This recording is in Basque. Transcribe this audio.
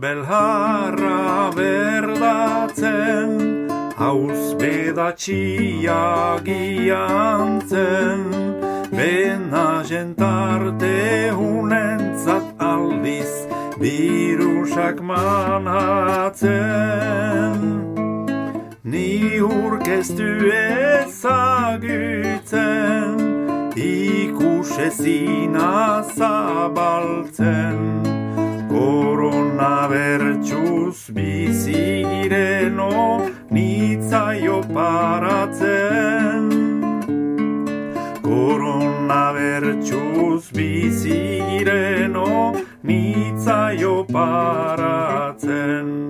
belharra berdatzen, hauz bedatxia giantzen, bena jentarte hunentzat aldiz, birusak manatzen. Ni urkeztu ezagutzen, ikusezina zabaltzen, korona bertxuz bizireno nitzaio paratzen. Korona bertxuz bizireno nitzaio paratzen.